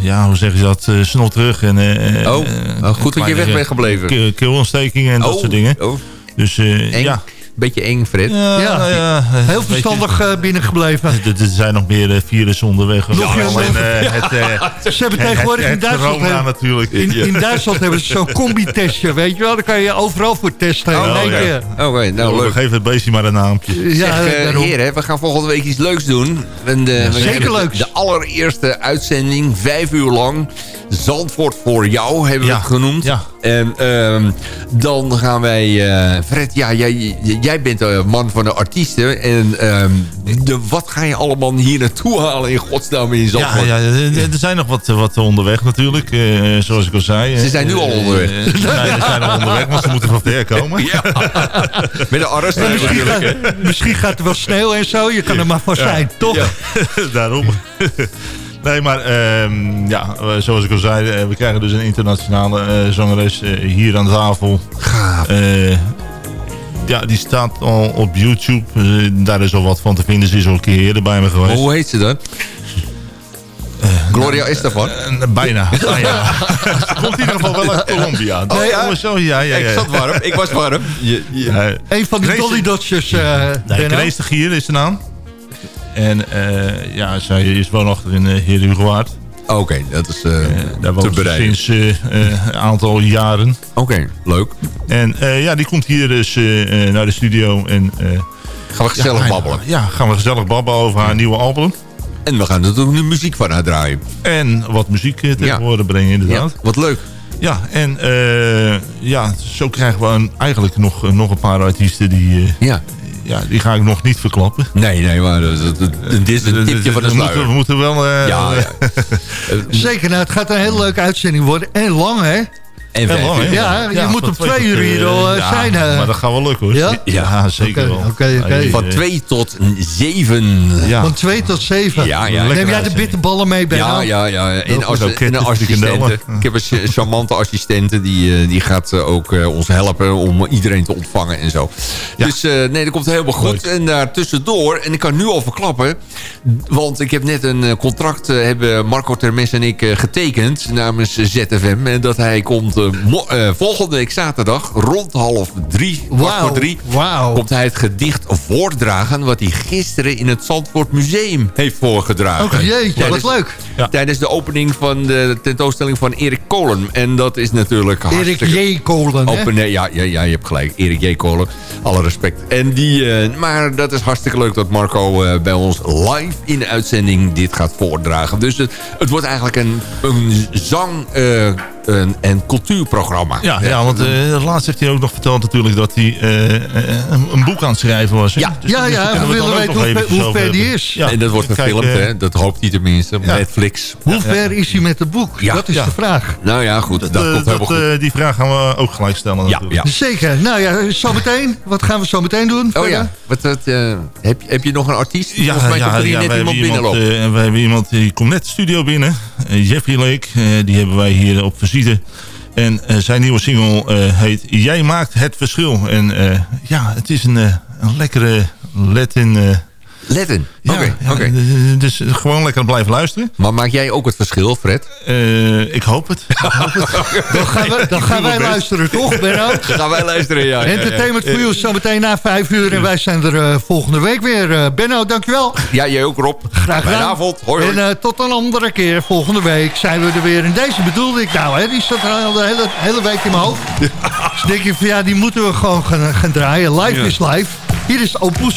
ja, hoe zeg je dat, eh snotterig. En, eh,
Oh, nou, goed dat je weg bent gebleven.
ke- Keelontsteking en dat
Oh,
soort dingen.
oh.
Dus eh, ja.
Beetje eng, Fred.
Ja,
Ja,
nou ja,
Heel verstandig eh, binnengebleven.
Er er zijn nog meer eh, virussen onderweg.
Nog
Alleen,
meer.
eh, het, eh,
Ze hebben
het-
tegenwoordig in Duitsland...
corona
hebben-
natuurlijk.
In, in Duitsland hebben ze zo'n combi-testje, weet je wel? Daar kan je overal voor testen.
Oh, ja.
keer.
Oké, nou
we
leuk.
geven het beestje maar een naampje.
Ja,
heren, we gaan volgende week iets leuks doen. En,
zeker leuks.
De allereerste uitzending, vijf uur lang. Zandvoort voor jou, hebben we
Ja,
het genoemd.
ja.
En ehm, dan gaan wij... eh, Fred, ja, jij, jij bent de man van de artiesten. En ehm, de, wat ga je allemaal hier naartoe halen in godsnaam in
Ja,
Zandvoort?
ja, er er zijn nog wat, wat onderweg natuurlijk, eh, zoals ik al zei.
Ze zijn nu al
Eh,
onderweg.
nee, ze zijn al onderweg, want ze moeten van ver komen.
Ja. Met de arrest
En misschien, gaat, misschien gaat er wel sneeuw en zo. Je kan er maar voor zijn, toch?
Ja.
Daarom. Nee, maar ehm, ja, eh, zoals ik al zei, eh, we krijgen dus een internationale eh, zangeres hier aan tafel. Eh, ja, die staat al op YouTube. Daar is al wat van te vinden. Ze is al een keer eerder bij me geweest.
Hoe heet ze dan? Gloria Estefan?
Eh, bijna. bijna. Ze komt in ieder geval wel uit Colombia.
Oh, ja?
Oh, zo, ja, ja, ja.
Ik zat warm, ik was warm. Je, je-
Een van de Dolly Dodgers, eh
Nee, Gier is de naam. En eh, ja, zij is woonachtig in uh.
Oké, dat is eh,
Daar
te
woont ze sinds een aantal jaren.
Oké, leuk.
En ja, die komt hier dus naar de studio. En,
Gaan we gezellig
ja,
babbelen.
Ja, gaan we gezellig babbelen over haar nieuwe album.
En we gaan natuurlijk nu muziek van haar draaien.
En wat muziek tegenwoordig brengen inderdaad.
Ja, wat leuk.
Ja, en ja, zo krijgen we een, eigenlijk nog, nog een paar artiesten die...
Ja.
Ja, die ga ik nog niet verklappen.
Nee, nee, maar dat- dat- dat- dit is een tipje van de
we, moeten,
sluier.
we moeten wel... eh,
Ja, ja.
Zeker, nou, het gaat een hele leuke uitzending worden. En lang, hè?
En
lang, hè?
Ja, je moet om
twee
twee uur hier
eh,
al eh,
ja,
zijn. eh.
Maar dat gaat wel lukken hoor.
Ja?
Ja, zeker wel. Hey,
Van
eh,
2 tot 7.
Ja.
Van twee tot zeven.
Ja, ja.
Neem jij de bitterballen mee, Benno?
Ja, ja, ja. En, als, en een assistente. Ik heb een ch- charmante assistente. Die, eh, die gaat eh, ook eh, ons helpen om iedereen te ontvangen en zo.
Ja.
Dus eh, nee, dat komt helemaal goed. En daar tussendoor, en ik kan nu al verklappen... want ik heb net een eh, contract, eh, hebben Marco Termes en ik eh, getekend... namens ZFM. En dat hij komt eh, eh, volgende week zaterdag rond half drie, kwart
Wauw,
voor drie...
wauw.
komt hij het gedicht voordragen... wat hij gisteren in het Zandvoort Museum heeft voorgedragen.
Oh jeetje,
Tijdens-
wat leuk.
Ja.
Tijdens de opening van de tentoonstelling van Erik Kolen. En dat is natuurlijk
Erik. J. Kolen?
Open, nee, ja, ja, ja, je hebt gelijk. Erik J. Kolen. Alle respect. En die, eh, maar dat is hartstikke leuk dat Marco bij ons live in de uitzending dit gaat voordragen. Dus het, het wordt eigenlijk een, een zang- een, en cultuurprogramma.
Ja, ja, want eh laatst heeft hij ook nog verteld natuurlijk dat hij eh, eh, een, een boek aan het schrijven was. hè?
Ja.
Dus
Ja, ja, we willen weten hoe ver- hoe die is.
Ja.
en dat wordt gefilmd, hè? Dat hoopt hij tenminste. Op
Ja.
Netflix.
Hoe ver is hij met het boek? Dat is de vraag.
Nou ja, goed. Dat, komt helemaal goed.
die vraag gaan we ook gelijk stellen
ja,
natuurlijk.
ja.
Zeker. Nou ja, zometeen. Wat gaan we zo meteen doen?
Oh ja, wat, wat, heb, heb je nog een artiest?
Ja,
mij
ja,
net
we
iemand
hebben iemand,
binnenlopen.
we hebben iemand die komt net de studio binnen. Jeffrey Lake, die hebben wij hier op En eh, zijn nieuwe single eh, heet Jij maakt het verschil. En eh, ja, het is een, een lekkere Latin...
Letten.
ja, d- Dus gewoon lekker blijven luisteren.
Maar maak jij ook het verschil, Fred?
Eh, ik hoop het.
Dan gaan, we, dan gaan wij luisteren, toch, Benno?
Gaan wij luisteren, ja.
Entertainment for You zometeen na vijf uur. En wij zijn er eh, volgende week weer. Eh, Benno, dankjewel.
Ja, jij ook, Rob.
Graag gedaan.
Goedenavond. Hoi, hoi.
En tot een andere keer. Volgende week zijn we er weer. En deze bedoelde ik nou, hè, die zat er al de hele, hele week in mijn hoofd. Dus denk ik van ja, die moeten we gewoon gaan, gaan draaien. Live
Ja.
is live. Hier is Opus.